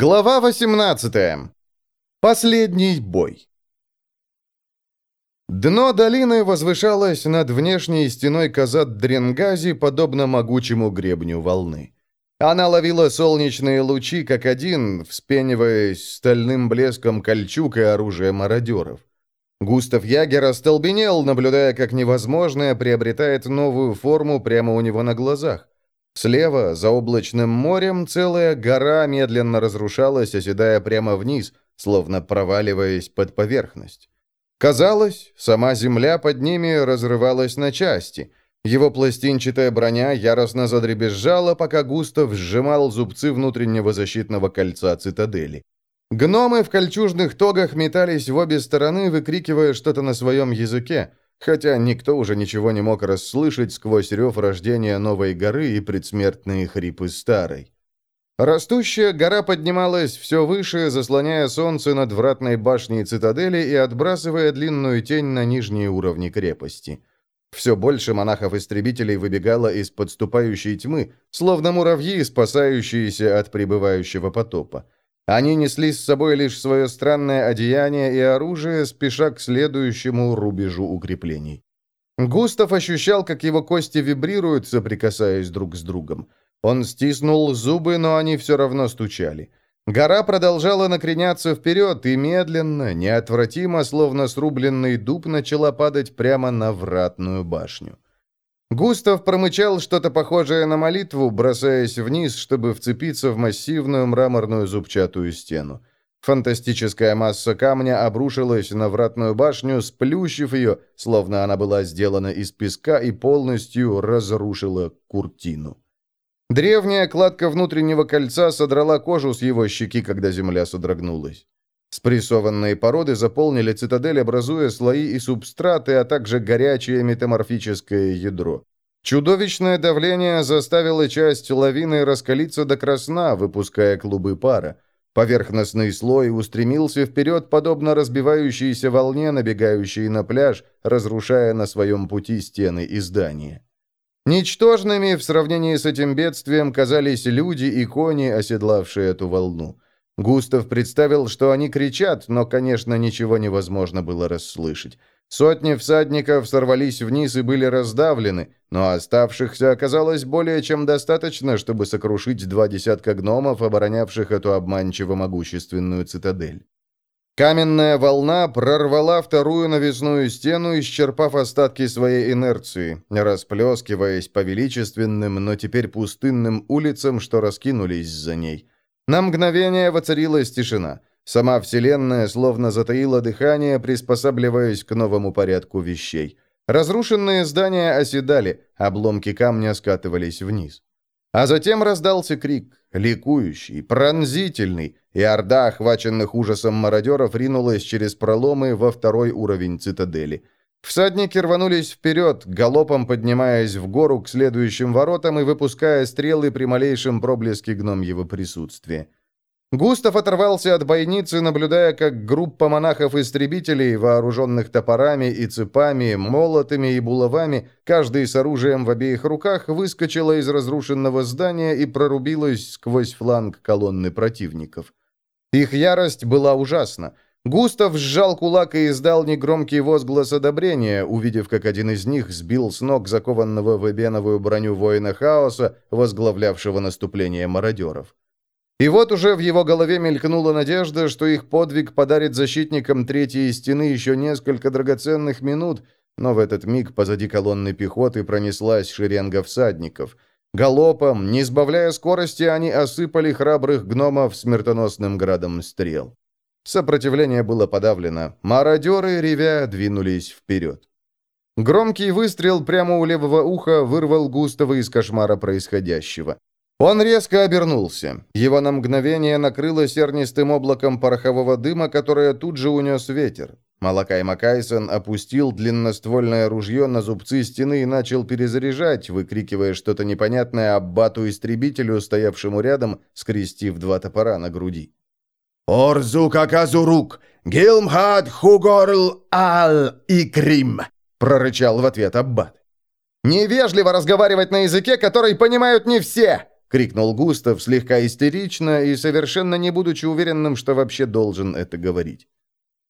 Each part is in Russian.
Глава 18. Последний бой. Дно долины возвышалось над внешней стеной казат Дренгази, подобно могучему гребню волны. Она ловила солнечные лучи, как один, вспениваясь стальным блеском кольчуг и оружия мародеров. Густав Ягер остолбенел, наблюдая, как невозможное приобретает новую форму прямо у него на глазах. Слева, за облачным морем, целая гора медленно разрушалась, оседая прямо вниз, словно проваливаясь под поверхность. Казалось, сама земля под ними разрывалась на части. Его пластинчатая броня яростно задребезжала, пока Густав сжимал зубцы внутреннего защитного кольца цитадели. Гномы в кольчужных тогах метались в обе стороны, выкрикивая что-то на своем языке, хотя никто уже ничего не мог расслышать сквозь рев рождения новой горы и предсмертные хрипы старой. Растущая гора поднималась все выше, заслоняя солнце над вратной башней цитадели и отбрасывая длинную тень на нижние уровни крепости. Все больше монахов-истребителей выбегало из подступающей тьмы, словно муравьи, спасающиеся от прибывающего потопа. Они несли с собой лишь свое странное одеяние и оружие, спеша к следующему рубежу укреплений. Густав ощущал, как его кости вибрируют, соприкасаясь друг с другом. Он стиснул зубы, но они все равно стучали. Гора продолжала накреняться вперед, и медленно, неотвратимо, словно срубленный дуб, начала падать прямо на вратную башню. Густав промычал что-то похожее на молитву, бросаясь вниз, чтобы вцепиться в массивную мраморную зубчатую стену. Фантастическая масса камня обрушилась на вратную башню, сплющив ее, словно она была сделана из песка и полностью разрушила куртину. Древняя кладка внутреннего кольца содрала кожу с его щеки, когда земля содрогнулась. Спрессованные породы заполнили цитадель, образуя слои и субстраты, а также горячее метаморфическое ядро. Чудовищное давление заставило часть лавины раскалиться до красна, выпуская клубы пара. Поверхностный слой устремился вперед, подобно разбивающейся волне, набегающей на пляж, разрушая на своем пути стены и здания. Ничтожными в сравнении с этим бедствием казались люди и кони, оседлавшие эту волну. Густав представил, что они кричат, но, конечно, ничего невозможно было расслышать. Сотни всадников сорвались вниз и были раздавлены, но оставшихся оказалось более чем достаточно, чтобы сокрушить два десятка гномов, оборонявших эту обманчиво могущественную цитадель. Каменная волна прорвала вторую навесную стену, исчерпав остатки своей инерции, расплескиваясь по величественным, но теперь пустынным улицам, что раскинулись за ней. На мгновение воцарилась тишина. Сама Вселенная словно затаила дыхание, приспосабливаясь к новому порядку вещей. Разрушенные здания оседали, обломки камня скатывались вниз. А затем раздался крик, ликующий, пронзительный, и орда охваченных ужасом мародеров ринулась через проломы во второй уровень цитадели – Всадники рванулись вперед, галопом поднимаясь в гору к следующим воротам и выпуская стрелы при малейшем проблеске гномьего присутствия. Густав оторвался от бойницы, наблюдая, как группа монахов-истребителей, вооруженных топорами и цепами, молотами и булавами, каждый с оружием в обеих руках, выскочила из разрушенного здания и прорубилась сквозь фланг колонны противников. Их ярость была ужасна — Густав сжал кулак и издал негромкий возглас одобрения, увидев, как один из них сбил с ног закованного в эбеновую броню воина хаоса, возглавлявшего наступление мародеров. И вот уже в его голове мелькнула надежда, что их подвиг подарит защитникам третьей стены еще несколько драгоценных минут, но в этот миг позади колонны пехоты пронеслась шеренга всадников. Галопом, не сбавляя скорости, они осыпали храбрых гномов смертоносным градом стрел. Сопротивление было подавлено. Мародеры, ревя, двинулись вперед. Громкий выстрел прямо у левого уха вырвал Густава из кошмара происходящего. Он резко обернулся. Его на мгновение накрыло сернистым облаком порохового дыма, которое тут же унес ветер. Малакай Макайсон опустил длинноствольное ружье на зубцы стены и начал перезаряжать, выкрикивая что-то непонятное аббату-истребителю, стоявшему рядом, скрестив два топора на груди. «Орзука Казурук! Гилмхад Хугорл Ал Икрим!» — прорычал в ответ Аббат. «Невежливо разговаривать на языке, который понимают не все!» — крикнул Густав слегка истерично и совершенно не будучи уверенным, что вообще должен это говорить.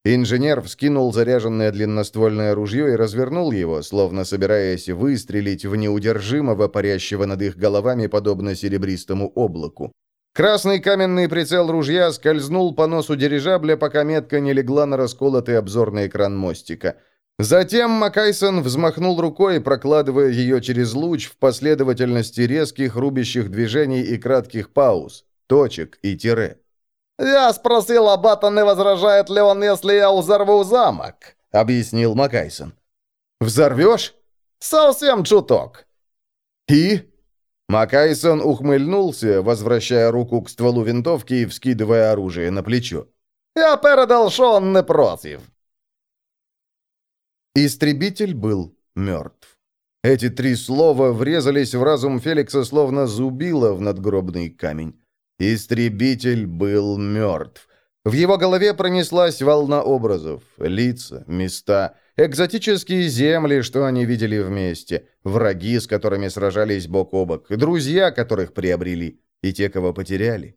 Инженер вскинул заряженное длинноствольное ружье и развернул его, словно собираясь выстрелить в неудержимого, парящего над их головами, подобно серебристому облаку. Красный каменный прицел ружья скользнул по носу дирижабля, пока метка не легла на расколотый обзорный экран мостика. Затем Макайсон взмахнул рукой, прокладывая ее через луч в последовательности резких рубящих движений и кратких пауз, точек и тире. «Я спросил Аббата, не возражает ли он, если я взорву замок», — объяснил Макайсон. «Взорвешь?» «Совсем чуток». «И?» Макайсон ухмыльнулся, возвращая руку к стволу винтовки и вскидывая оружие на плечо. «Я передал, не против». Истребитель был мертв. Эти три слова врезались в разум Феликса, словно зубило в надгробный камень. Истребитель был мертв. В его голове пронеслась волна образов, лица, места, экзотические земли, что они видели вместе, враги, с которыми сражались бок о бок, друзья, которых приобрели, и те, кого потеряли.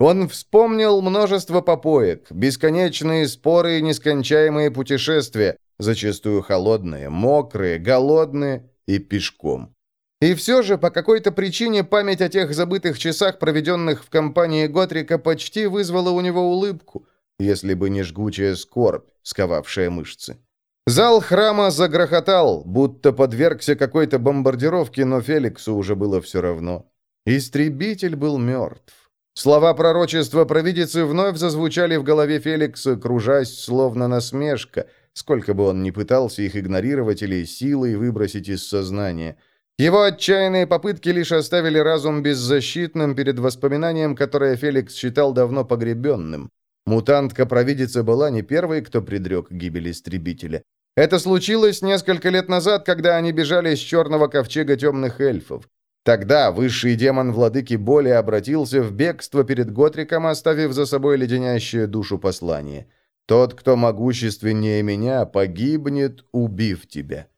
Он вспомнил множество попоек, бесконечные споры и нескончаемые путешествия, зачастую холодные, мокрые, голодные и пешком. И все же, по какой-то причине, память о тех забытых часах, проведенных в компании Готрика, почти вызвала у него улыбку, если бы не жгучая скорбь, сковавшая мышцы. Зал храма загрохотал, будто подвергся какой-то бомбардировке, но Феликсу уже было все равно. Истребитель был мертв. Слова пророчества провидицы вновь зазвучали в голове Феликса, кружась, словно насмешка – сколько бы он ни пытался их игнорировать или силой выбросить из сознания. Его отчаянные попытки лишь оставили разум беззащитным перед воспоминанием, которое Феликс считал давно погребенным. Мутантка-провидица была не первой, кто предрек гибель истребителя. Это случилось несколько лет назад, когда они бежали с черного ковчега темных эльфов. Тогда высший демон владыки боли обратился в бегство перед Готриком, оставив за собой леденящее душу послание – тот, кто могущественнее меня, погибнет, убив тебя».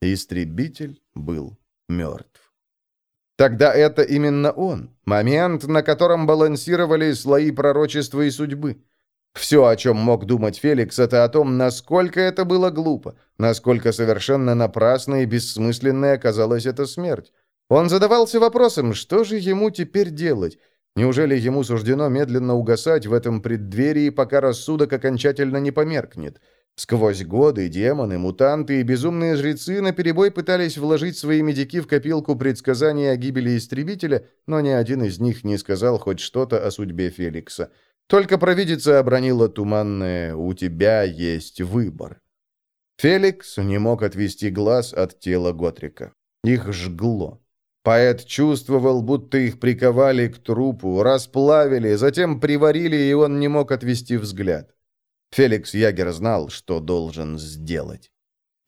Истребитель был мертв. Тогда это именно он, момент, на котором балансировали слои пророчества и судьбы. Все, о чем мог думать Феликс, это о том, насколько это было глупо, насколько совершенно напрасной и бессмысленной оказалась эта смерть. Он задавался вопросом, что же ему теперь делать, Неужели ему суждено медленно угасать в этом преддверии, пока рассудок окончательно не померкнет? Сквозь годы демоны, мутанты и безумные жрецы наперебой пытались вложить свои медики в копилку предсказаний о гибели истребителя, но ни один из них не сказал хоть что-то о судьбе Феликса. Только провидица обронила туманное «У тебя есть выбор». Феликс не мог отвести глаз от тела Готрика. Их жгло. Поэт чувствовал, будто их приковали к трупу, расплавили, затем приварили, и он не мог отвести взгляд. Феликс Ягер знал, что должен сделать.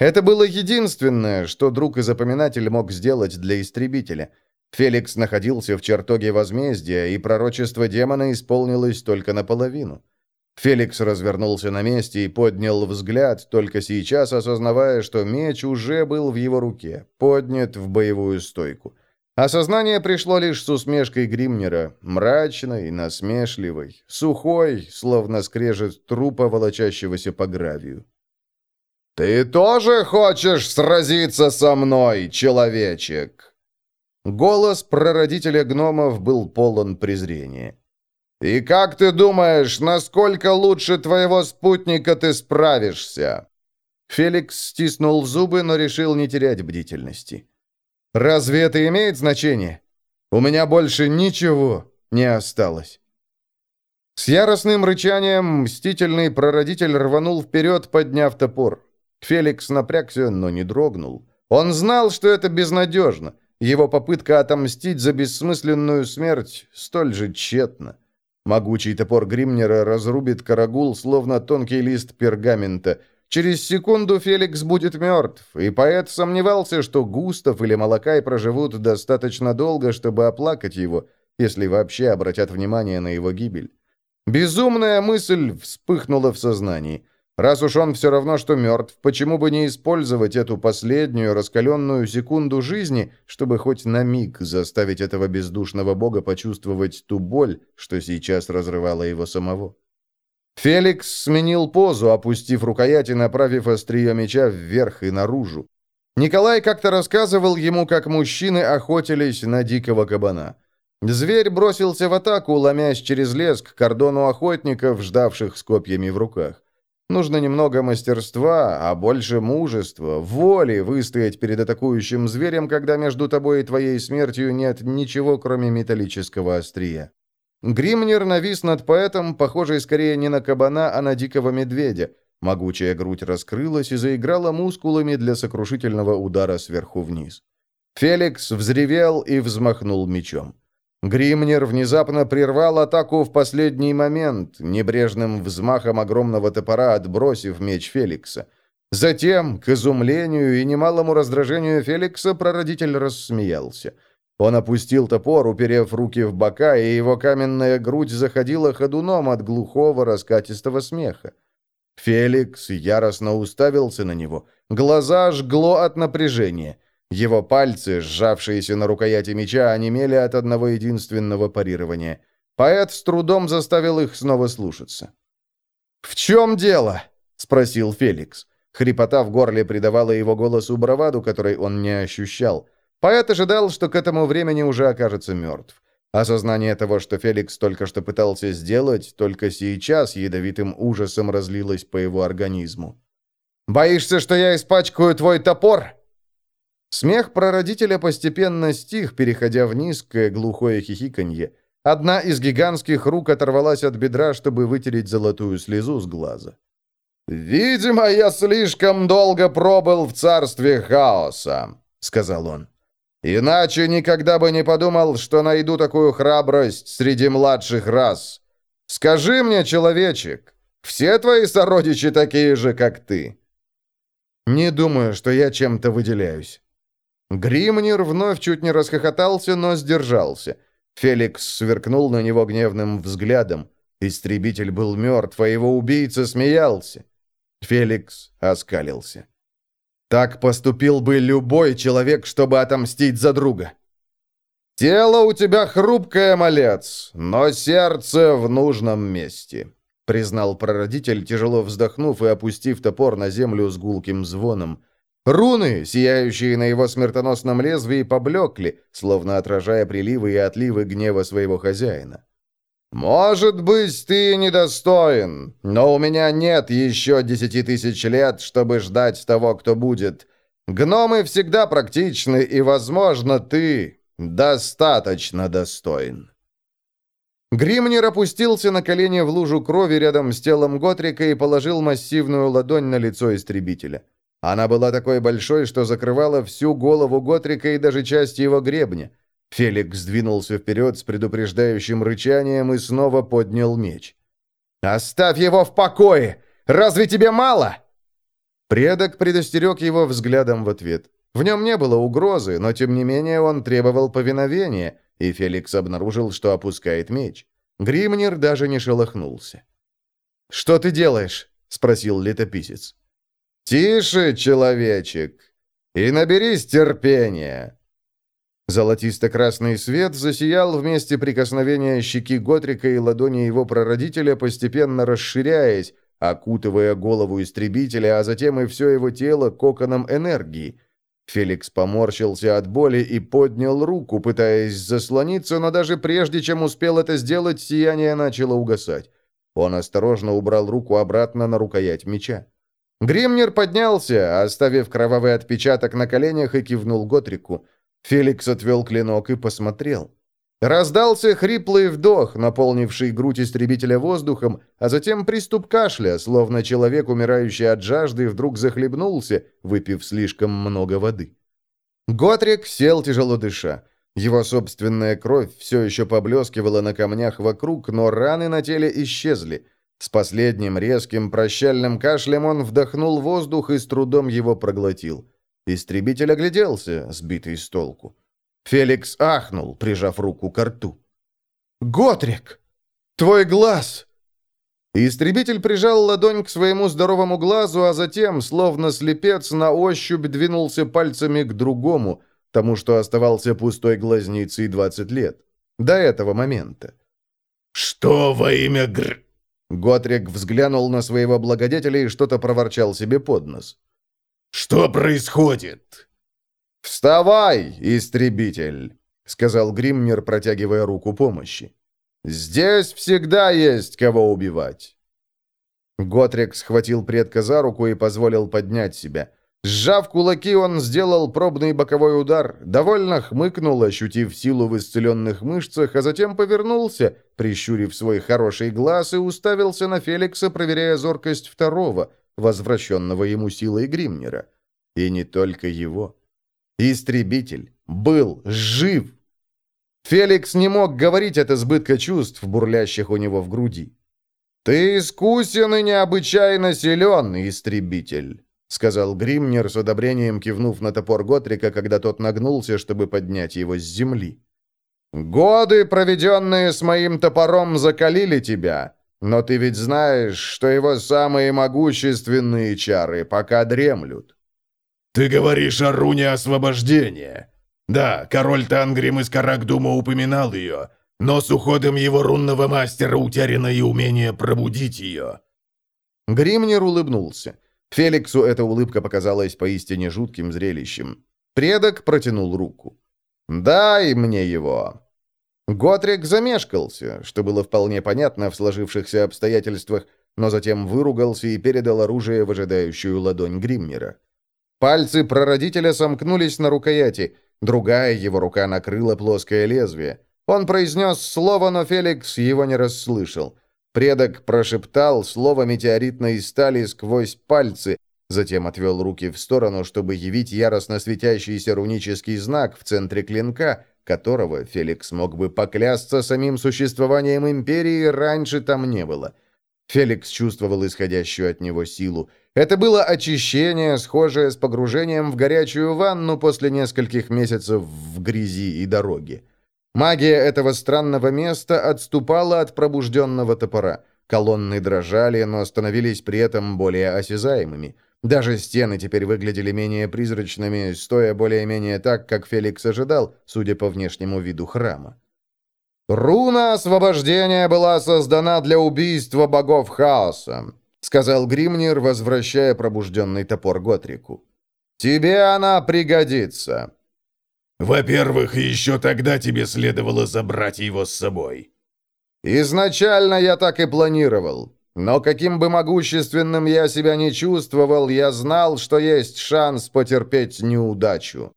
Это было единственное, что друг и запоминатель мог сделать для истребителя. Феликс находился в чертоге возмездия, и пророчество демона исполнилось только наполовину. Феликс развернулся на месте и поднял взгляд, только сейчас осознавая, что меч уже был в его руке, поднят в боевую стойку. Осознание пришло лишь с усмешкой Гримнера, мрачной, насмешливой, сухой, словно скрежет трупа, волочащегося по гравию. «Ты тоже хочешь сразиться со мной, человечек?» Голос прародителя гномов был полон презрения. «И как ты думаешь, насколько лучше твоего спутника ты справишься?» Феликс стиснул зубы, но решил не терять бдительности. Разве это имеет значение? У меня больше ничего не осталось. С яростным рычанием мстительный прародитель рванул вперед, подняв топор. Феликс напрягся, но не дрогнул. Он знал, что это безнадежно. Его попытка отомстить за бессмысленную смерть столь же тщетна. Могучий топор Гримнера разрубит карагул, словно тонкий лист пергамента — Через секунду Феликс будет мертв, и поэт сомневался, что Густав или Малакай проживут достаточно долго, чтобы оплакать его, если вообще обратят внимание на его гибель. Безумная мысль вспыхнула в сознании. Раз уж он все равно, что мертв, почему бы не использовать эту последнюю раскаленную секунду жизни, чтобы хоть на миг заставить этого бездушного бога почувствовать ту боль, что сейчас разрывала его самого? Феликс сменил позу, опустив рукоять и направив острие меча вверх и наружу. Николай как-то рассказывал ему, как мужчины охотились на дикого кабана. Зверь бросился в атаку, ломясь через лес к кордону охотников, ждавших с копьями в руках. Нужно немного мастерства, а больше мужества, воли выстоять перед атакующим зверем, когда между тобой и твоей смертью нет ничего, кроме металлического острия. Гримнер навис над поэтом, похожий скорее не на кабана, а на дикого медведя. Могучая грудь раскрылась и заиграла мускулами для сокрушительного удара сверху вниз. Феликс взревел и взмахнул мечом. Гримнер внезапно прервал атаку в последний момент, небрежным взмахом огромного топора отбросив меч Феликса. Затем, к изумлению и немалому раздражению Феликса, прародитель рассмеялся. Он опустил топор, уперев руки в бока, и его каменная грудь заходила ходуном от глухого раскатистого смеха. Феликс яростно уставился на него. Глаза жгло от напряжения. Его пальцы, сжавшиеся на рукояти меча, онемели от одного единственного парирования. Поэт с трудом заставил их снова слушаться. «В чем дело?» — спросил Феликс. Хрипота в горле придавала его голосу браваду, который он не ощущал. Поэт ожидал, что к этому времени уже окажется мертв. Осознание того, что Феликс только что пытался сделать, только сейчас ядовитым ужасом разлилось по его организму. «Боишься, что я испачкаю твой топор?» Смех прародителя постепенно стих, переходя в низкое глухое хихиканье. Одна из гигантских рук оторвалась от бедра, чтобы вытереть золотую слезу с глаза. «Видимо, я слишком долго пробыл в царстве хаоса», — сказал он. «Иначе никогда бы не подумал, что найду такую храбрость среди младших рас. Скажи мне, человечек, все твои сородичи такие же, как ты?» «Не думаю, что я чем-то выделяюсь». Гримнир вновь чуть не расхохотался, но сдержался. Феликс сверкнул на него гневным взглядом. Истребитель был мертв, а его убийца смеялся. Феликс оскалился. Так поступил бы любой человек, чтобы отомстить за друга. «Тело у тебя хрупкое, малец, но сердце в нужном месте», признал прародитель, тяжело вздохнув и опустив топор на землю с гулким звоном. Руны, сияющие на его смертоносном лезвии, поблекли, словно отражая приливы и отливы гнева своего хозяина. «Может быть, ты недостоин, но у меня нет еще десяти тысяч лет, чтобы ждать того, кто будет. Гномы всегда практичны, и, возможно, ты достаточно достоин». Гримнер опустился на колени в лужу крови рядом с телом Готрика и положил массивную ладонь на лицо истребителя. Она была такой большой, что закрывала всю голову Готрика и даже часть его гребня. Феликс сдвинулся вперед с предупреждающим рычанием и снова поднял меч. «Оставь его в покое! Разве тебе мало?» Предок предостерег его взглядом в ответ. В нем не было угрозы, но тем не менее он требовал повиновения, и Феликс обнаружил, что опускает меч. Гримнер даже не шелохнулся. «Что ты делаешь?» — спросил летописец. «Тише, человечек, и наберись терпения!» Золотисто-красный свет засиял вместе прикосновения щеки Готрика и ладони его прародителя, постепенно расширяясь, окутывая голову истребителя, а затем и все его тело коконом энергии. Феликс поморщился от боли и поднял руку, пытаясь заслониться, но даже прежде, чем успел это сделать, сияние начало угасать. Он осторожно убрал руку обратно на рукоять меча. Гримнер поднялся, оставив кровавый отпечаток на коленях и кивнул Готрику. Феликс отвел клинок и посмотрел. Раздался хриплый вдох, наполнивший грудь истребителя воздухом, а затем приступ кашля, словно человек, умирающий от жажды, вдруг захлебнулся, выпив слишком много воды. Готрик сел тяжело дыша. Его собственная кровь все еще поблескивала на камнях вокруг, но раны на теле исчезли. С последним резким прощальным кашлем он вдохнул воздух и с трудом его проглотил. Истребитель огляделся, сбитый с толку. Феликс ахнул, прижав руку к рту. «Готрик! Твой глаз!» Истребитель прижал ладонь к своему здоровому глазу, а затем, словно слепец, на ощупь двинулся пальцами к другому, тому, что оставался пустой глазницей 20 лет. До этого момента. «Что во имя Гр...» Готрик взглянул на своего благодетеля и что-то проворчал себе под нос. «Что происходит?» «Вставай, истребитель!» — сказал Гриммер, протягивая руку помощи. «Здесь всегда есть кого убивать!» Готрик схватил предка за руку и позволил поднять себя. Сжав кулаки, он сделал пробный боковой удар, довольно хмыкнул, ощутив силу в исцеленных мышцах, а затем повернулся, прищурив свой хороший глаз, и уставился на Феликса, проверяя зоркость второго, возвращенного ему силой Гримнера. И не только его. Истребитель был жив. Феликс не мог говорить от избытка чувств, бурлящих у него в груди. «Ты искусен и необычайно силен, истребитель», — сказал Гримнер с одобрением, кивнув на топор Готрика, когда тот нагнулся, чтобы поднять его с земли. «Годы, проведенные с моим топором, закалили тебя, но ты ведь знаешь, что его самые могущественные чары пока дремлют». «Ты говоришь о руне освобождения», да, король Тангрим из Карагдума упоминал ее, но с уходом его рунного мастера утеряно и умение пробудить ее». Гримнер улыбнулся. Феликсу эта улыбка показалась поистине жутким зрелищем. Предок протянул руку. «Дай мне его!» Готрик замешкался, что было вполне понятно в сложившихся обстоятельствах, но затем выругался и передал оружие в ожидающую ладонь Гриммера. Пальцы прародителя сомкнулись на рукояти, Другая его рука накрыла плоское лезвие. Он произнес слово, но Феликс его не расслышал. Предок прошептал слово метеоритной стали сквозь пальцы, затем отвел руки в сторону, чтобы явить яростно светящийся рунический знак в центре клинка, которого Феликс мог бы поклясться самим существованием Империи, раньше там не было. Феликс чувствовал исходящую от него силу. Это было очищение, схожее с погружением в горячую ванну после нескольких месяцев в грязи и дороге. Магия этого странного места отступала от пробужденного топора. Колонны дрожали, но становились при этом более осязаемыми. Даже стены теперь выглядели менее призрачными, стоя более-менее так, как Феликс ожидал, судя по внешнему виду храма. «Руна освобождения была создана для убийства богов хаоса сказал Гримнир, возвращая пробужденный топор Готрику. «Тебе она пригодится». «Во-первых, еще тогда тебе следовало забрать его с собой». «Изначально я так и планировал. Но каким бы могущественным я себя не чувствовал, я знал, что есть шанс потерпеть неудачу.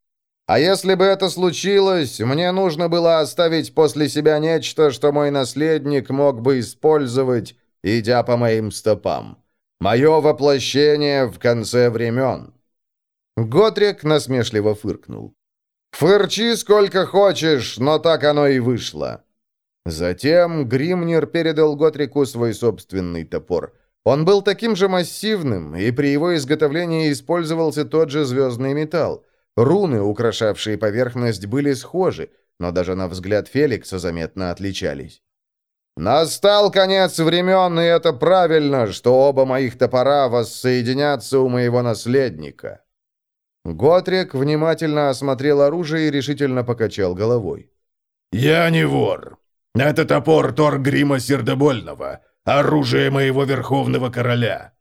А если бы это случилось, мне нужно было оставить после себя нечто, что мой наследник мог бы использовать, идя по моим стопам. Мое воплощение в конце времен». Готрик насмешливо фыркнул. «Фырчи сколько хочешь, но так оно и вышло». Затем Гримнер передал Готрику свой собственный топор. Он был таким же массивным, и при его изготовлении использовался тот же звездный металл. Руны, украшавшие поверхность, были схожи, но даже на взгляд Феликса заметно отличались. Настал конец времен, и это правильно, что оба моих топора воссоединятся у моего наследника». Готрик внимательно осмотрел оружие и решительно покачал головой. «Я не вор. Это топор Торгрима Сердобольного, оружие моего верховного короля».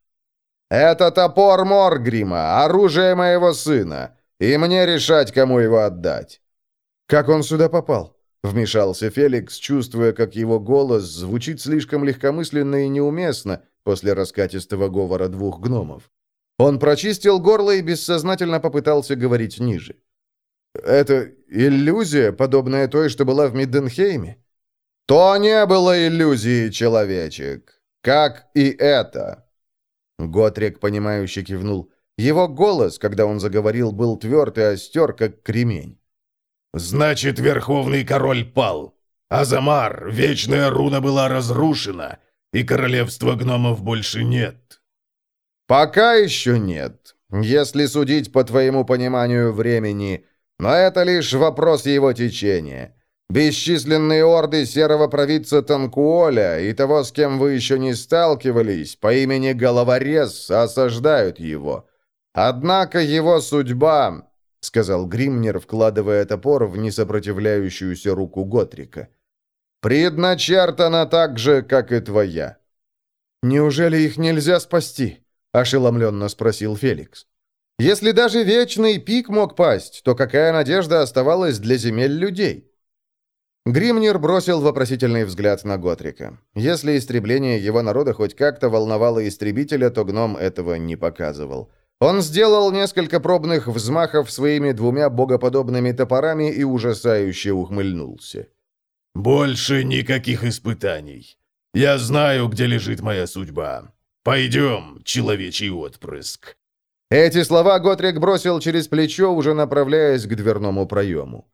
«Это топор Моргрима, оружие моего сына, и мне решать, кому его отдать». «Как он сюда попал?» Вмешался Феликс, чувствуя, как его голос звучит слишком легкомысленно и неуместно после раскатистого говора двух гномов. Он прочистил горло и бессознательно попытался говорить ниже. «Это иллюзия, подобная той, что была в Мидденхейме?» «То не было иллюзией, человечек, как и это!» Готрик, понимающе кивнул. Его голос, когда он заговорил, был тверд и остер, как кремень. «Значит, Верховный Король пал. Азамар, Вечная Руна была разрушена, и Королевства Гномов больше нет». «Пока еще нет, если судить по твоему пониманию времени, но это лишь вопрос его течения. Бесчисленные орды серого провидца Танкуоля и того, с кем вы еще не сталкивались, по имени Головорез, осаждают его. Однако его судьба, — сказал Гримнер, вкладывая топор в несопротивляющуюся руку Готрика, — предначертана так же, как и твоя. «Неужели их нельзя спасти?» — ошеломленно спросил Феликс. «Если даже вечный пик мог пасть, то какая надежда оставалась для земель людей?» Гримнир бросил вопросительный взгляд на Готрика. Если истребление его народа хоть как-то волновало истребителя, то гном этого не показывал. Он сделал несколько пробных взмахов своими двумя богоподобными топорами и ужасающе ухмыльнулся. «Больше никаких испытаний. Я знаю, где лежит моя судьба. Пойдем, человечий отпрыск». Эти слова Готрик бросил через плечо, уже направляясь к дверному проему.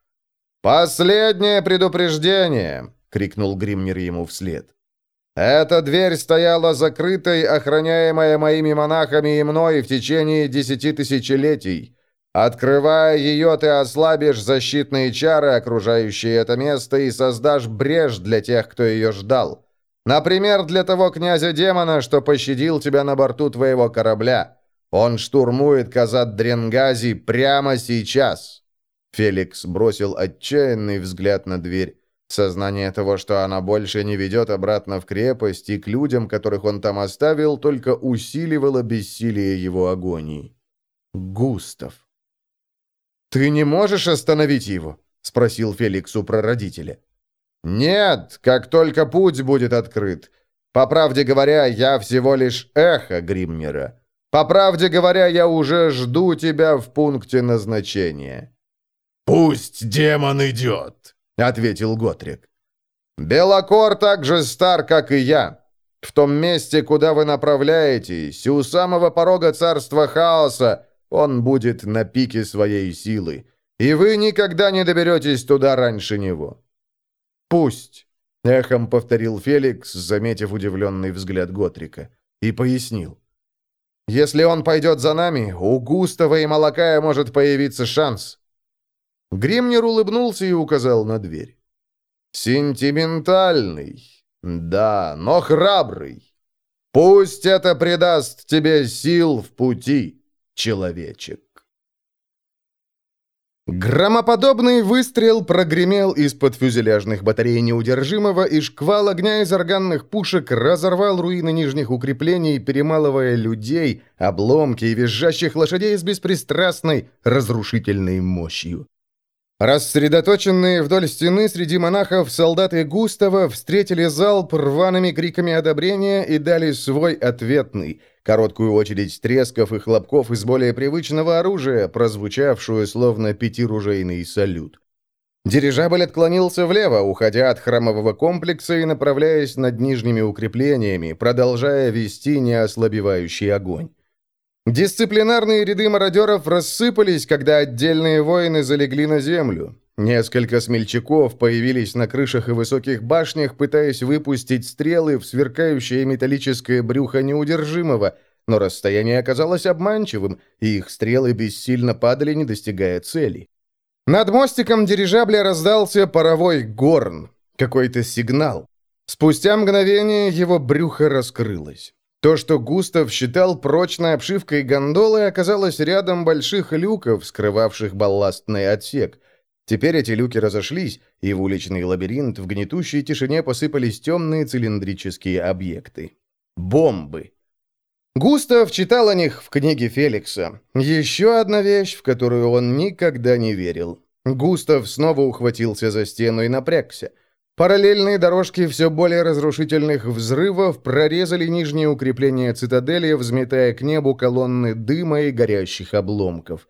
«Последнее предупреждение!» — крикнул Гримнер ему вслед. «Эта дверь стояла закрытой, охраняемая моими монахами и мной в течение десяти тысячелетий. Открывая ее, ты ослабишь защитные чары, окружающие это место, и создашь брешь для тех, кто ее ждал. Например, для того князя-демона, что пощадил тебя на борту твоего корабля. Он штурмует Казат Дренгази прямо сейчас». Феликс бросил отчаянный взгляд на дверь. Сознание того, что она больше не ведет обратно в крепость, и к людям, которых он там оставил, только усиливало бессилие его агонии. Густав. «Ты не можешь остановить его?» — спросил Феликс у прародителя. «Нет, как только путь будет открыт. По правде говоря, я всего лишь эхо Гриммера. По правде говоря, я уже жду тебя в пункте назначения». «Пусть демон идет», — ответил Готрик. «Белокор так же стар, как и я. В том месте, куда вы направляетесь, у самого порога царства хаоса, он будет на пике своей силы, и вы никогда не доберетесь туда раньше него». «Пусть», — эхом повторил Феликс, заметив удивленный взгляд Готрика, и пояснил. «Если он пойдет за нами, у Густава и Малакая может появиться шанс». Гремнер улыбнулся и указал на дверь. «Сентиментальный, да, но храбрый. Пусть это придаст тебе сил в пути, человечек». Громоподобный выстрел прогремел из-под фюзеляжных батарей неудержимого, и шквал огня из органных пушек разорвал руины нижних укреплений, перемалывая людей, обломки и визжащих лошадей с беспристрастной разрушительной мощью. Рассредоточенные вдоль стены среди монахов солдаты Густава встретили залп рваными криками одобрения и дали свой ответный, короткую очередь тресков и хлопков из более привычного оружия, прозвучавшую словно пятиружейный салют. Дирижабль отклонился влево, уходя от храмового комплекса и направляясь над нижними укреплениями, продолжая вести неослабевающий огонь. Дисциплинарные ряды мародеров рассыпались, когда отдельные воины залегли на землю. Несколько смельчаков появились на крышах и высоких башнях, пытаясь выпустить стрелы в сверкающее металлическое брюхо неудержимого, но расстояние оказалось обманчивым, и их стрелы бессильно падали, не достигая цели. Над мостиком дирижабля раздался паровой горн, какой-то сигнал. Спустя мгновение его брюхо раскрылось. То, что Густав считал прочной обшивкой гондолы, оказалось рядом больших люков, скрывавших балластный отсек. Теперь эти люки разошлись, и в уличный лабиринт в гнетущей тишине посыпались темные цилиндрические объекты. Бомбы. Густав читал о них в книге Феликса. Еще одна вещь, в которую он никогда не верил. Густав снова ухватился за стену и напрягся. Параллельные дорожки все более разрушительных взрывов прорезали нижние укрепления цитадели, взметая к небу колонны дыма и горящих обломков.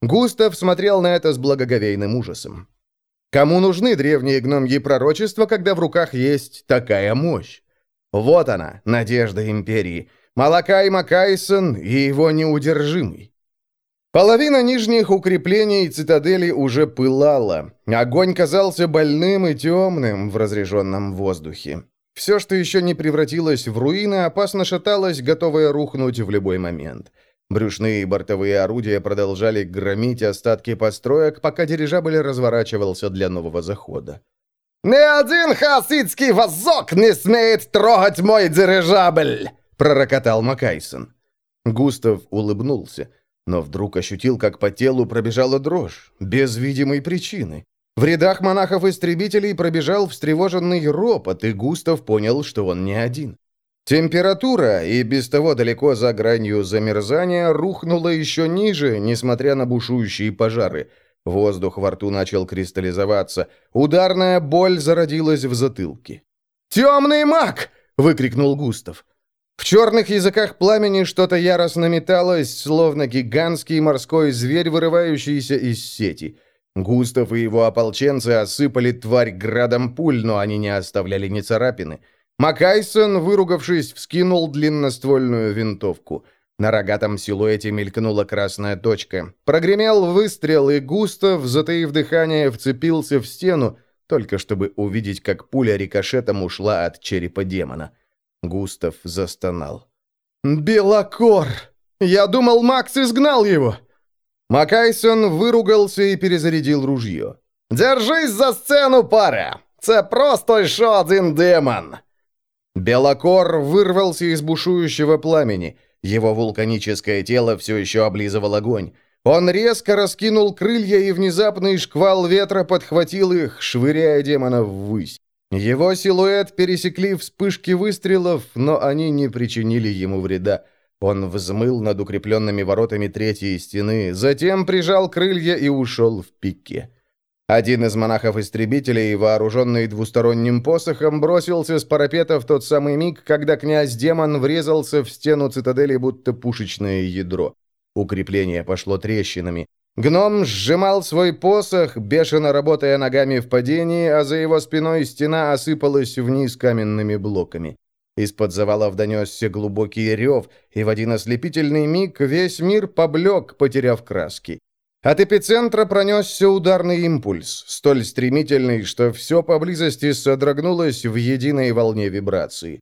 Густав смотрел на это с благоговейным ужасом. Кому нужны древние гномьи пророчества, когда в руках есть такая мощь? Вот она, надежда Империи. Малакай Макайсон и его неудержимый. Половина нижних укреплений цитадели уже пылала. Огонь казался больным и темным в разреженном воздухе. Все, что еще не превратилось в руины, опасно шаталось, готовое рухнуть в любой момент. Брюшные и бортовые орудия продолжали громить остатки построек, пока дирижабль разворачивался для нового захода. «Ни один хасидский возок не смеет трогать мой дирижабль!» — пророкотал Макайсон. Густав улыбнулся, но вдруг ощутил, как по телу пробежала дрожь, без видимой причины. В рядах монахов-истребителей пробежал встревоженный ропот, и Густав понял, что он не один. Температура, и без того далеко за гранью замерзания, рухнула еще ниже, несмотря на бушующие пожары. Воздух во рту начал кристаллизоваться. Ударная боль зародилась в затылке. «Темный маг!» — выкрикнул Густав. В черных языках пламени что-то яростно металось, словно гигантский морской зверь, вырывающийся из сети. Густав и его ополченцы осыпали тварь градом пуль, но они не оставляли ни царапины. Макайсон, выругавшись, вскинул длинноствольную винтовку. На рогатом силуэте мелькнула красная точка. Прогремел выстрел, и Густав, затаив дыхание, вцепился в стену, только чтобы увидеть, как пуля рикошетом ушла от черепа демона. Густав застонал. «Белокор! Я думал, Макс изгнал его!» Макайсон выругался и перезарядил ружье. «Держись за сцену, паря! Це просто еще один демон!» Белокор вырвался из бушующего пламени. Его вулканическое тело все еще облизывал огонь. Он резко раскинул крылья, и внезапный шквал ветра подхватил их, швыряя демона ввысь. Его силуэт пересекли вспышки выстрелов, но они не причинили ему вреда. Он взмыл над укрепленными воротами третьей стены, затем прижал крылья и ушел в пике. Один из монахов-истребителей, вооруженный двусторонним посохом, бросился с парапета в тот самый миг, когда князь-демон врезался в стену цитадели, будто пушечное ядро. Укрепление пошло трещинами. Гном сжимал свой посох, бешено работая ногами в падении, а за его спиной стена осыпалась вниз каменными блоками. Из-под завалов донесся глубокий рев, и в один ослепительный миг весь мир поблек, потеряв краски. От эпицентра пронесся ударный импульс, столь стремительный, что все поблизости содрогнулось в единой волне вибраций.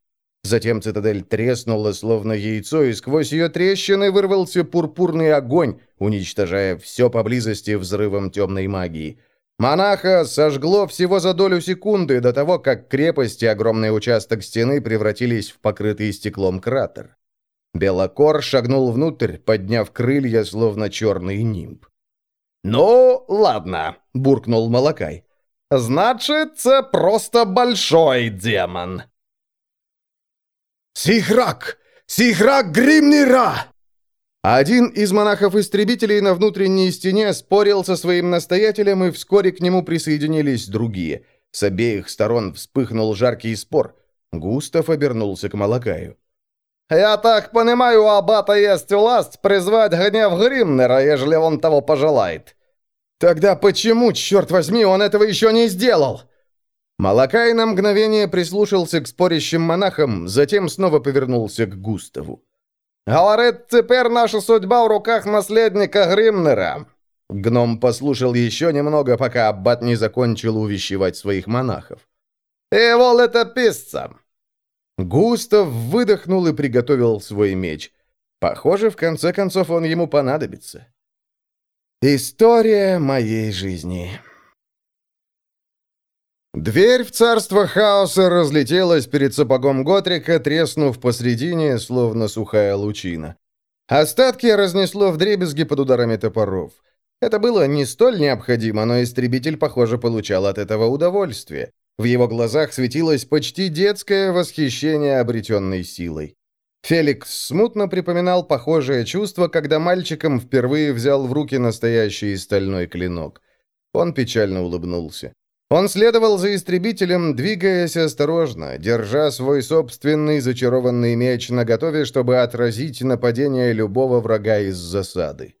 Затем цитадель треснула, словно яйцо, и сквозь ее трещины вырвался пурпурный огонь, уничтожая все поблизости взрывом темной магии. Монаха сожгло всего за долю секунды до того, как крепость и огромный участок стены превратились в покрытый стеклом кратер. Белокор шагнул внутрь, подняв крылья, словно черный нимб. «Ну, ладно», — буркнул Малакай. «Значит, це просто большой демон». «Сихрак! Сихрак Гримнира!» Один из монахов-истребителей на внутренней стене спорил со своим настоятелем, и вскоре к нему присоединились другие. С обеих сторон вспыхнул жаркий спор. Густав обернулся к Малакаю. «Я так понимаю, у Аббата есть власть призвать гнев Гримнера, ежели он того пожелает». «Тогда почему, черт возьми, он этого еще не сделал?» Малакай на мгновение прислушался к спорящим монахам, затем снова повернулся к Густаву. «Говорит, теперь наша судьба в руках наследника Гримнера». Гном послушал еще немного, пока Аббат не закончил увещевать своих монахов. «И его летописца». Густав выдохнул и приготовил свой меч. Похоже, в конце концов он ему понадобится. История моей жизни. Дверь в царство хаоса разлетелась перед сапогом Готрика, треснув посредине, словно сухая лучина. Остатки разнесло вдребезги под ударами топоров. Это было не столь необходимо, но истребитель, похоже, получал от этого удовольствие. В его глазах светилось почти детское восхищение обретенной силой. Феликс смутно припоминал похожее чувство, когда мальчиком впервые взял в руки настоящий стальной клинок. Он печально улыбнулся. Он следовал за истребителем, двигаясь осторожно, держа свой собственный зачарованный меч наготове, чтобы отразить нападение любого врага из засады.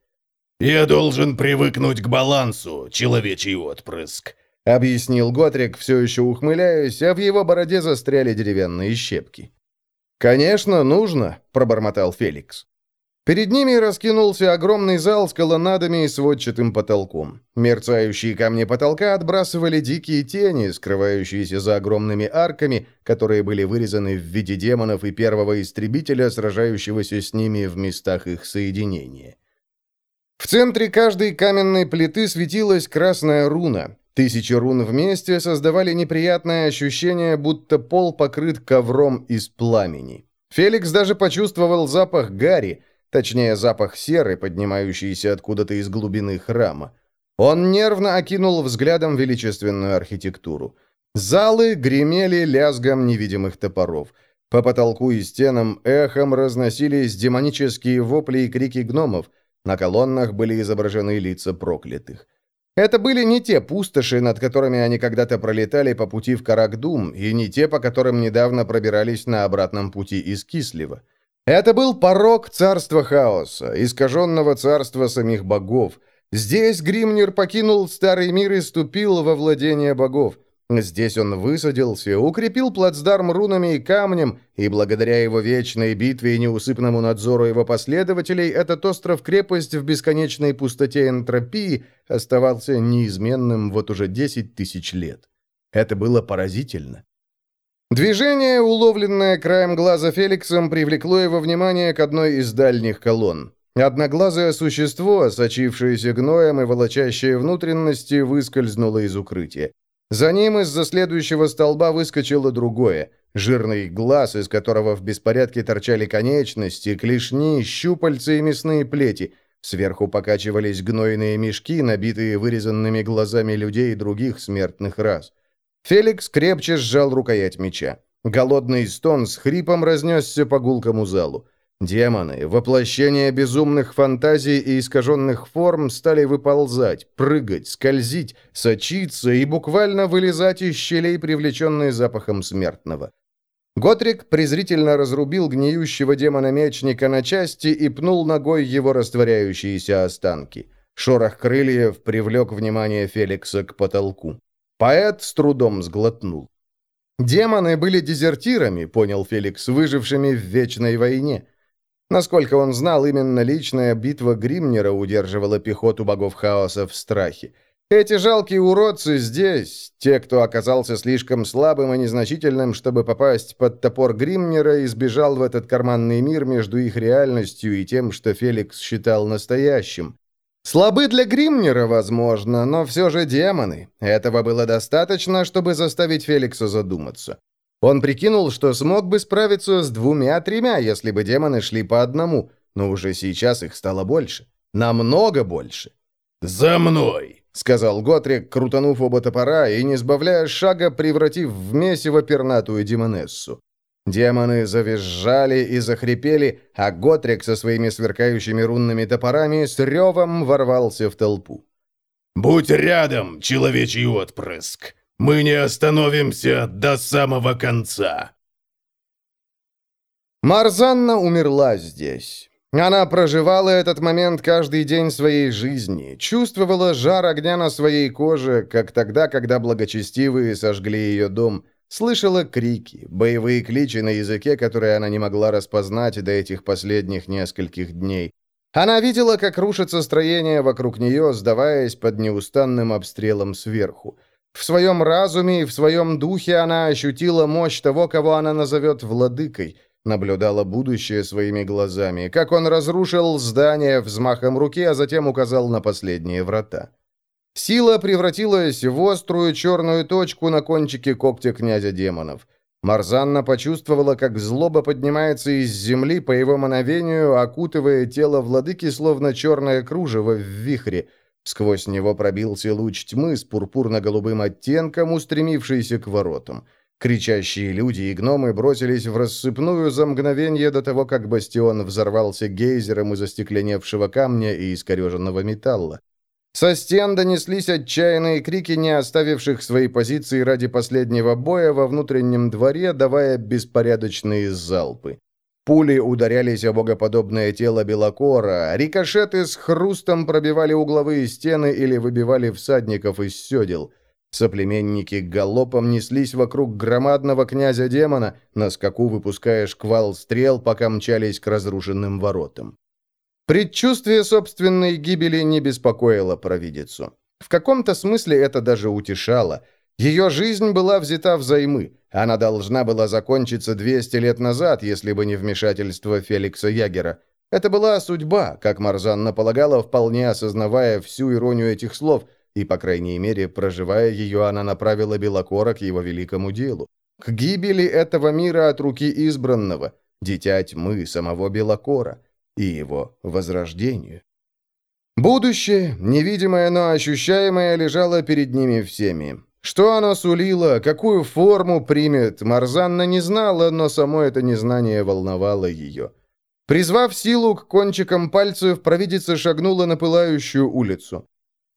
«Я должен привыкнуть к балансу, человечий отпрыск», — объяснил Готрик, все еще ухмыляясь, а в его бороде застряли деревянные щепки. «Конечно, нужно», — пробормотал Феликс. Перед ними раскинулся огромный зал с колоннадами и сводчатым потолком. Мерцающие камни потолка отбрасывали дикие тени, скрывающиеся за огромными арками, которые были вырезаны в виде демонов и первого истребителя, сражающегося с ними в местах их соединения. В центре каждой каменной плиты светилась красная руна. Тысячи рун вместе создавали неприятное ощущение, будто пол покрыт ковром из пламени. Феликс даже почувствовал запах гари, точнее запах серы, поднимающийся откуда-то из глубины храма. Он нервно окинул взглядом величественную архитектуру. Залы гремели лязгом невидимых топоров. По потолку и стенам эхом разносились демонические вопли и крики гномов. На колоннах были изображены лица проклятых. Это были не те пустоши, над которыми они когда-то пролетали по пути в Каракдум, и не те, по которым недавно пробирались на обратном пути из Кислева. Это был порог царства хаоса, искаженного царства самих богов. Здесь Гримнер покинул старый мир и ступил во владение богов. Здесь он высадился, укрепил плацдарм рунами и камнем, и благодаря его вечной битве и неусыпному надзору его последователей, этот остров-крепость в бесконечной пустоте энтропии оставался неизменным вот уже 10 тысяч лет. Это было поразительно. Движение, уловленное краем глаза Феликсом, привлекло его внимание к одной из дальних колонн. Одноглазое существо, сочившееся гноем и волочащее внутренности, выскользнуло из укрытия. За ним из-за следующего столба выскочило другое. Жирный глаз, из которого в беспорядке торчали конечности, клешни, щупальца и мясные плети. Сверху покачивались гнойные мешки, набитые вырезанными глазами людей и других смертных рас. Феликс крепче сжал рукоять меча. Голодный стон с хрипом разнесся по гулкому залу. Демоны, воплощение безумных фантазий и искаженных форм, стали выползать, прыгать, скользить, сочиться и буквально вылезать из щелей, привлеченные запахом смертного. Готрик презрительно разрубил гниющего демона-мечника на части и пнул ногой его растворяющиеся останки. Шорох крыльев привлек внимание Феликса к потолку. Поэт с трудом сглотнул. «Демоны были дезертирами», — понял Феликс, выжившими в вечной войне. Насколько он знал, именно личная битва Гримнера удерживала пехоту богов хаоса в страхе. Эти жалкие уродцы здесь, те, кто оказался слишком слабым и незначительным, чтобы попасть под топор Гримнера и сбежал в этот карманный мир между их реальностью и тем, что Феликс считал настоящим. Слабы для Гримнера, возможно, но все же демоны. Этого было достаточно, чтобы заставить Феликса задуматься. Он прикинул, что смог бы справиться с двумя-тремя, если бы демоны шли по одному, но уже сейчас их стало больше. Намного больше. «За мной!» — сказал Готрик, крутанув оба топора и, не сбавляя шага, превратив в месиво пернатую демонессу. Демоны завизжали и захрипели, а Готрик со своими сверкающими рунными топорами с ревом ворвался в толпу. «Будь рядом, человечий отпрыск!» Мы не остановимся до самого конца!» Марзанна умерла здесь. Она проживала этот момент каждый день своей жизни, чувствовала жар огня на своей коже, как тогда, когда благочестивые сожгли ее дом, слышала крики, боевые кличи на языке, которые она не могла распознать до этих последних нескольких дней. Она видела, как рушится строение вокруг нее, сдаваясь под неустанным обстрелом сверху. В своем разуме и в своем духе она ощутила мощь того, кого она назовет владыкой, наблюдала будущее своими глазами, как он разрушил здание взмахом руки, а затем указал на последние врата. Сила превратилась в острую черную точку на кончике когтя князя демонов. Марзанна почувствовала, как злоба поднимается из земли по его мановению, окутывая тело владыки, словно черное кружево в вихре, Сквозь него пробился луч тьмы с пурпурно-голубым оттенком, устремившийся к воротам. Кричащие люди и гномы бросились в рассыпную за мгновение до того, как бастион взорвался гейзером из остекленевшего камня и искореженного металла. Со стен донеслись отчаянные крики, не оставивших свои позиции ради последнего боя во внутреннем дворе, давая беспорядочные залпы. Пули ударялись о богоподобное тело Белокора, рикошеты с хрустом пробивали угловые стены или выбивали всадников из седел. Соплеменники галопом неслись вокруг громадного князя-демона, на скаку выпуская шквал стрел, пока мчались к разрушенным воротам. Предчувствие собственной гибели не беспокоило провидицу. В каком-то смысле это даже утешало – ее жизнь была взята взаймы. Она должна была закончиться 200 лет назад, если бы не вмешательство Феликса Ягера. Это была судьба, как Марзанна полагала, вполне осознавая всю иронию этих слов, и, по крайней мере, проживая ее, она направила Белокора к его великому делу. К гибели этого мира от руки избранного, дитя тьмы самого Белокора, и его возрождению. Будущее, невидимое, но ощущаемое, лежало перед ними всеми. Что оно сулило, какую форму примет, Марзанна не знала, но само это незнание волновало ее. Призвав силу к кончикам пальцев, провидица шагнула на пылающую улицу.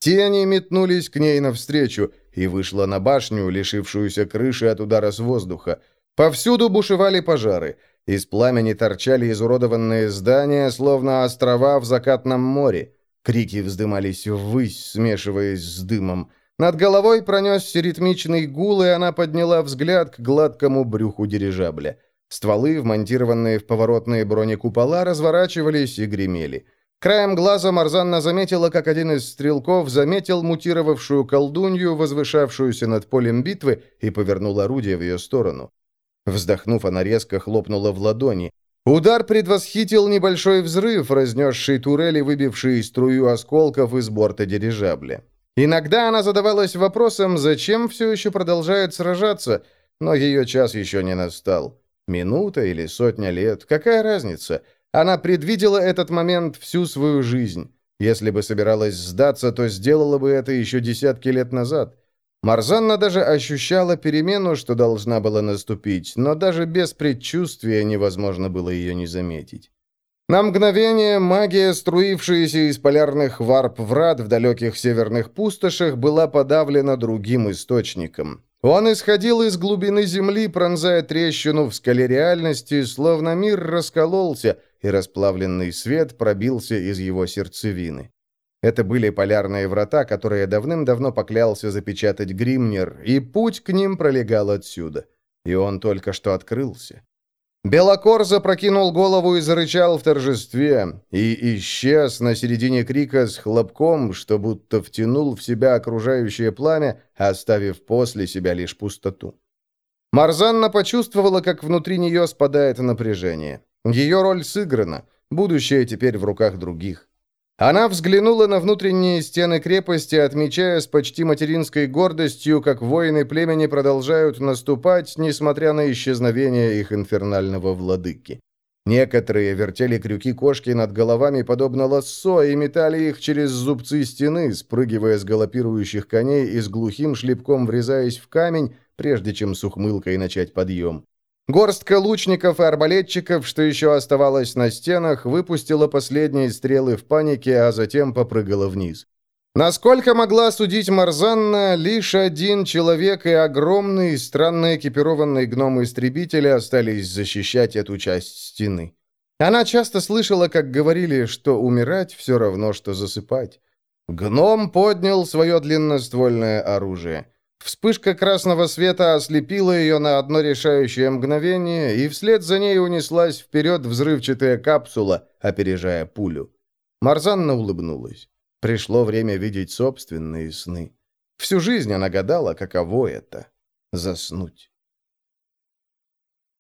Тени метнулись к ней навстречу и вышла на башню, лишившуюся крыши от удара с воздуха. Повсюду бушевали пожары. Из пламени торчали изуродованные здания, словно острова в закатном море. Крики вздымались ввысь, смешиваясь с дымом. Над головой пронесся ритмичный гул, и она подняла взгляд к гладкому брюху дирижабля. Стволы, вмонтированные в поворотные бронекупола, разворачивались и гремели. Краем глаза Марзанна заметила, как один из стрелков заметил мутировавшую колдунью, возвышавшуюся над полем битвы, и повернул орудие в ее сторону. Вздохнув, она резко хлопнула в ладони. Удар предвосхитил небольшой взрыв, разнесший турели, выбившие струю осколков из борта дирижабля. Иногда она задавалась вопросом, зачем все еще продолжает сражаться, но ее час еще не настал. Минута или сотня лет, какая разница? Она предвидела этот момент всю свою жизнь. Если бы собиралась сдаться, то сделала бы это еще десятки лет назад. Марзанна даже ощущала перемену, что должна была наступить, но даже без предчувствия невозможно было ее не заметить. На мгновение магия, струившаяся из полярных варп-врат в далеких северных пустошах, была подавлена другим источником. Он исходил из глубины земли, пронзая трещину в скале реальности, словно мир раскололся, и расплавленный свет пробился из его сердцевины. Это были полярные врата, которые давным-давно поклялся запечатать Гримнер, и путь к ним пролегал отсюда. И он только что открылся. Белокор запрокинул голову и зарычал в торжестве, и исчез на середине крика с хлопком, что будто втянул в себя окружающее пламя, оставив после себя лишь пустоту. Марзанна почувствовала, как внутри нее спадает напряжение. Ее роль сыграна, будущее теперь в руках других. Она взглянула на внутренние стены крепости, отмечая с почти материнской гордостью, как воины племени продолжают наступать, несмотря на исчезновение их инфернального владыки. Некоторые вертели крюки кошки над головами, подобно лассо, и метали их через зубцы стены, спрыгивая с галопирующих коней и с глухим шлепком врезаясь в камень, прежде чем с ухмылкой начать подъем. Горстка лучников и арбалетчиков, что еще оставалось на стенах, выпустила последние стрелы в панике, а затем попрыгала вниз. Насколько могла судить Марзанна, лишь один человек и огромный, странно экипированный гном-истребитель остались защищать эту часть стены. Она часто слышала, как говорили, что умирать все равно, что засыпать. Гном поднял свое длинноствольное оружие. Вспышка красного света ослепила ее на одно решающее мгновение, и вслед за ней унеслась вперед взрывчатая капсула, опережая пулю. Марзанна улыбнулась. Пришло время видеть собственные сны. Всю жизнь она гадала, каково это — заснуть.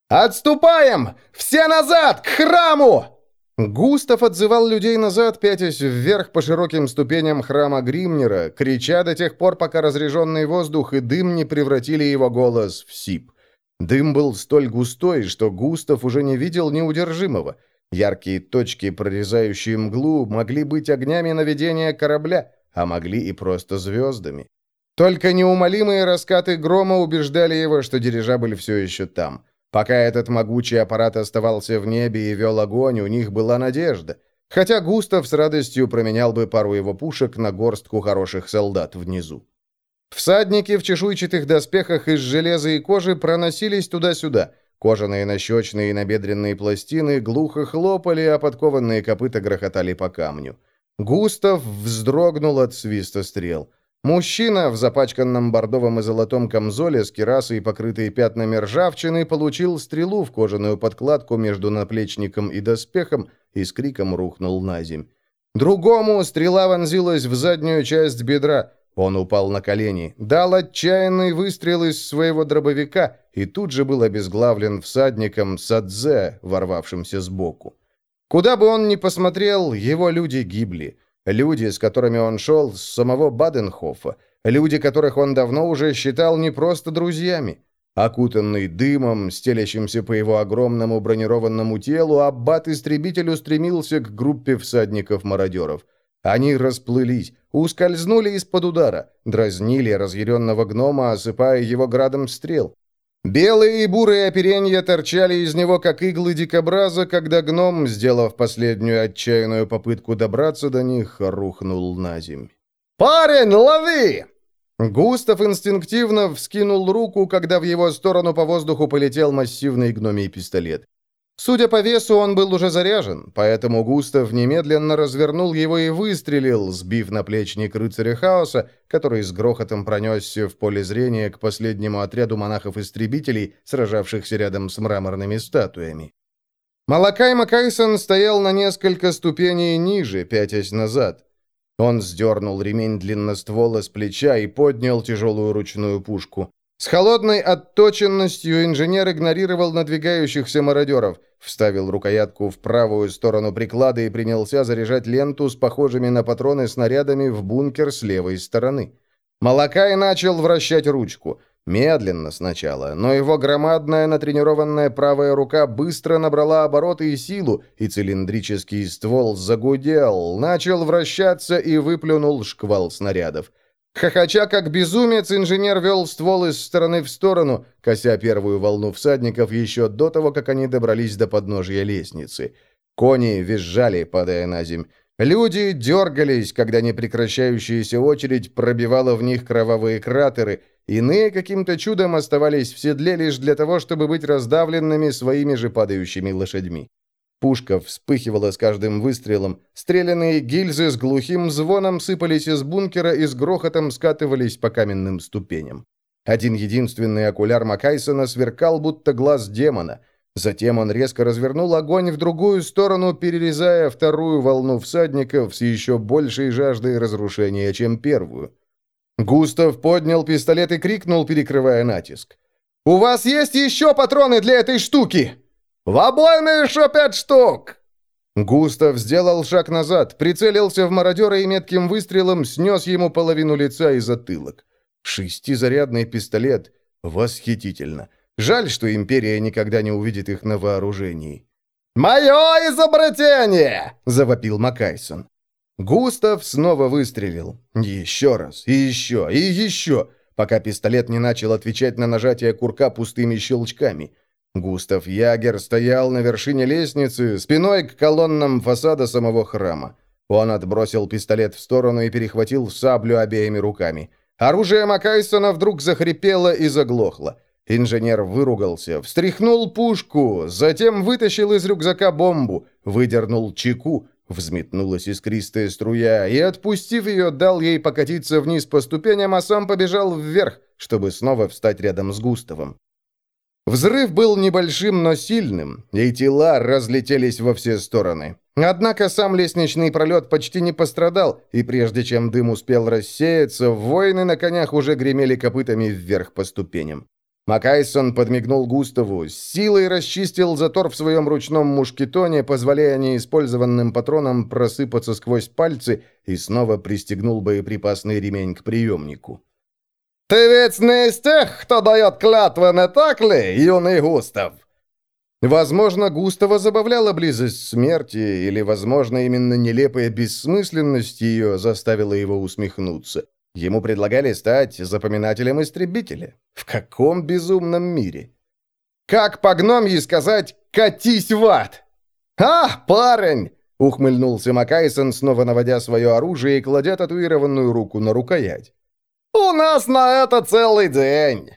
«Отступаем! Все назад! К храму!» Густав отзывал людей назад, пятясь вверх по широким ступеням храма Гримнера, крича до тех пор, пока разреженный воздух и дым не превратили его голос в сип. Дым был столь густой, что Густав уже не видел неудержимого. Яркие точки, прорезающие мглу, могли быть огнями наведения корабля, а могли и просто звездами. Только неумолимые раскаты грома убеждали его, что дирижабль все еще там. Пока этот могучий аппарат оставался в небе и вел огонь, у них была надежда. Хотя Густав с радостью променял бы пару его пушек на горстку хороших солдат внизу. Всадники в чешуйчатых доспехах из железа и кожи проносились туда-сюда. Кожаные нащечные и набедренные пластины глухо хлопали, а подкованные копыта грохотали по камню. Густав вздрогнул от свиста стрел. Мужчина в запачканном бордовом и золотом камзоле с керасой, покрытой пятнами ржавчины, получил стрелу в кожаную подкладку между наплечником и доспехом и с криком рухнул на земь. Другому стрела вонзилась в заднюю часть бедра. Он упал на колени, дал отчаянный выстрел из своего дробовика и тут же был обезглавлен всадником Садзе, ворвавшимся сбоку. Куда бы он ни посмотрел, его люди гибли. Люди, с которыми он шел, с самого Баденхофа. Люди, которых он давно уже считал не просто друзьями. Окутанный дымом, стелящимся по его огромному бронированному телу, аббат-истребитель устремился к группе всадников-мародеров. Они расплылись, ускользнули из-под удара, дразнили разъяренного гнома, осыпая его градом стрел. Белые и бурые оперенья торчали из него, как иглы дикобраза, когда гном, сделав последнюю отчаянную попытку добраться до них, рухнул на земь. «Парень, лови!» Густав инстинктивно вскинул руку, когда в его сторону по воздуху полетел массивный гномий пистолет. Судя по весу, он был уже заряжен, поэтому Густав немедленно развернул его и выстрелил, сбив наплечник рыцаря хаоса, который с грохотом пронесся в поле зрения к последнему отряду монахов-истребителей, сражавшихся рядом с мраморными статуями. Малакай Макайсон стоял на несколько ступеней ниже, пятясь назад. Он сдернул ремень длинноствола с плеча и поднял тяжелую ручную пушку. С холодной отточенностью инженер игнорировал надвигающихся мародеров, вставил рукоятку в правую сторону приклада и принялся заряжать ленту с похожими на патроны снарядами в бункер с левой стороны. Малакай начал вращать ручку. Медленно сначала, но его громадная натренированная правая рука быстро набрала обороты и силу, и цилиндрический ствол загудел, начал вращаться и выплюнул шквал снарядов. Хохоча как безумец, инженер вел ствол из стороны в сторону, кося первую волну всадников еще до того, как они добрались до подножия лестницы. Кони визжали, падая на земь. Люди дергались, когда непрекращающаяся очередь пробивала в них кровавые кратеры, иные каким-то чудом оставались в седле лишь для того, чтобы быть раздавленными своими же падающими лошадьми. Пушка вспыхивала с каждым выстрелом. Стрелянные гильзы с глухим звоном сыпались из бункера и с грохотом скатывались по каменным ступеням. Один единственный окуляр Макайсона сверкал, будто глаз демона. Затем он резко развернул огонь в другую сторону, перерезая вторую волну всадников с еще большей жаждой разрушения, чем первую. Густав поднял пистолет и крикнул, перекрывая натиск. «У вас есть еще патроны для этой штуки?» «В обойме еще пять штук!» Густав сделал шаг назад, прицелился в мародера и метким выстрелом снес ему половину лица и затылок. Шестизарядный пистолет. Восхитительно. Жаль, что Империя никогда не увидит их на вооружении. «Мое изобретение!» — завопил Макайсон. Густав снова выстрелил. Еще раз, и еще, и еще, пока пистолет не начал отвечать на нажатие курка пустыми щелчками. Густав Ягер стоял на вершине лестницы, спиной к колоннам фасада самого храма. Он отбросил пистолет в сторону и перехватил саблю обеими руками. Оружие Макайсона вдруг захрипело и заглохло. Инженер выругался, встряхнул пушку, затем вытащил из рюкзака бомбу, выдернул чеку, взметнулась искристая струя, и, отпустив ее, дал ей покатиться вниз по ступеням, а сам побежал вверх, чтобы снова встать рядом с Густавом. Взрыв был небольшим, но сильным, и тела разлетелись во все стороны. Однако сам лестничный пролет почти не пострадал, и прежде чем дым успел рассеяться, воины на конях уже гремели копытами вверх по ступеням. Макайсон подмигнул Густаву, с силой расчистил затор в своем ручном мушкетоне, позволяя неиспользованным патронам просыпаться сквозь пальцы, и снова пристегнул боеприпасный ремень к приемнику. «Ты ведь не из тех, кто дает клятвы, не так ли, юный Густав?» Возможно, Густава забавляла близость смерти, или, возможно, именно нелепая бессмысленность ее заставила его усмехнуться. Ему предлагали стать запоминателем истребителя. В каком безумном мире? Как по гномьи сказать «катись в ад»? «А, парень!» — ухмыльнулся Макайсон, снова наводя свое оружие и кладя татуированную руку на рукоять. «У нас на это целый день!»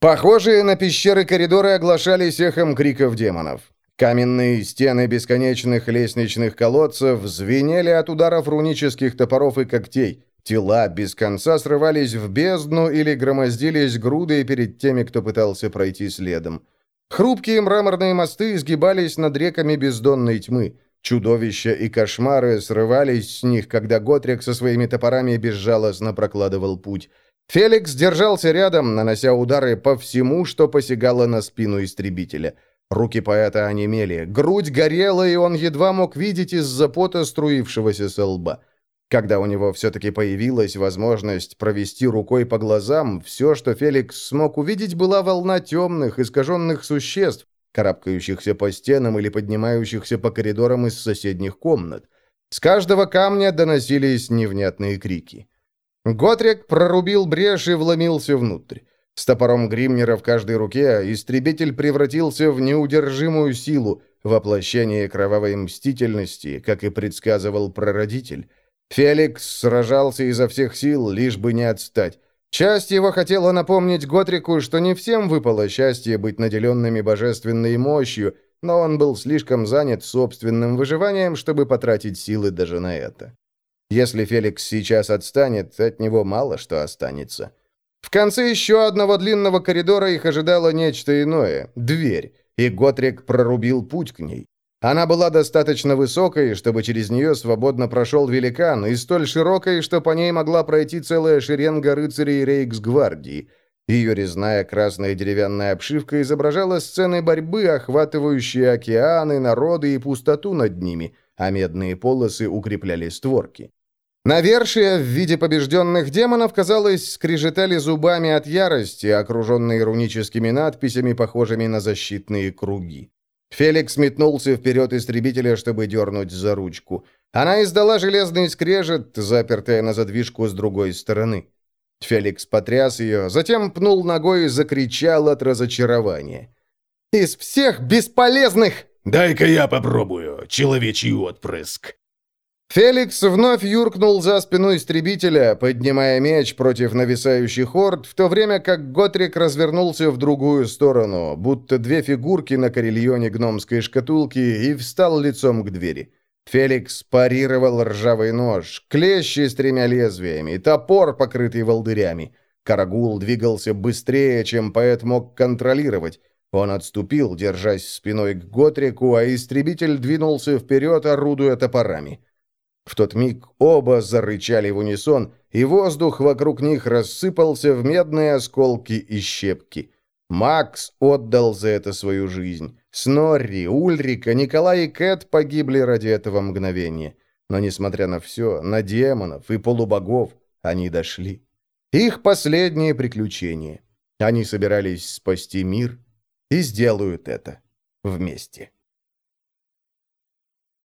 Похожие на пещеры коридоры оглашались эхом криков демонов. Каменные стены бесконечных лестничных колодцев звенели от ударов рунических топоров и когтей. Тела без конца срывались в бездну или громоздились грудой перед теми, кто пытался пройти следом. Хрупкие мраморные мосты изгибались над реками бездонной тьмы. Чудовища и кошмары срывались с них, когда Готрик со своими топорами безжалостно прокладывал путь. Феликс держался рядом, нанося удары по всему, что посягало на спину истребителя. Руки поэта онемели, грудь горела, и он едва мог видеть из-за пота струившегося со лба. Когда у него все-таки появилась возможность провести рукой по глазам, все, что Феликс смог увидеть, была волна темных, искаженных существ, карабкающихся по стенам или поднимающихся по коридорам из соседних комнат. С каждого камня доносились невнятные крики. Готрик прорубил брешь и вломился внутрь. С топором Гримнера в каждой руке истребитель превратился в неудержимую силу, воплощение кровавой мстительности, как и предсказывал прародитель. Феликс сражался изо всех сил, лишь бы не отстать. Часть его хотела напомнить Готрику, что не всем выпало счастье быть наделенными божественной мощью, но он был слишком занят собственным выживанием, чтобы потратить силы даже на это. Если Феликс сейчас отстанет, от него мало что останется. В конце еще одного длинного коридора их ожидало нечто иное — дверь, и Готрик прорубил путь к ней. Она была достаточно высокой, чтобы через нее свободно прошел великан, и столь широкой, что по ней могла пройти целая шеренга рыцарей Рейксгвардии. Ее резная красная деревянная обшивка изображала сцены борьбы, охватывающие океаны, народы и пустоту над ними, а медные полосы укрепляли створки. Навершие в виде побежденных демонов, казалось, скрежетали зубами от ярости, окруженные руническими надписями, похожими на защитные круги. Феликс метнулся вперед истребителя, чтобы дернуть за ручку. Она издала железный скрежет, запертая на задвижку с другой стороны. Феликс потряс ее, затем пнул ногой и закричал от разочарования. «Из всех бесполезных!» «Дай-ка я попробую, человечий отпрыск!» Феликс вновь юркнул за спину истребителя, поднимая меч против нависающих орд, в то время как Готрик развернулся в другую сторону, будто две фигурки на карельоне гномской шкатулки, и встал лицом к двери. Феликс парировал ржавый нож, клещи с тремя лезвиями, топор, покрытый волдырями. Карагул двигался быстрее, чем поэт мог контролировать. Он отступил, держась спиной к Готрику, а истребитель двинулся вперед, орудуя топорами. В тот миг оба зарычали в унисон, и воздух вокруг них рассыпался в медные осколки и щепки. Макс отдал за это свою жизнь. Снорри, Ульрика, Николай и Кэт погибли ради этого мгновения. Но, несмотря на все, на демонов и полубогов, они дошли. Их последнее приключение. Они собирались спасти мир и сделают это вместе.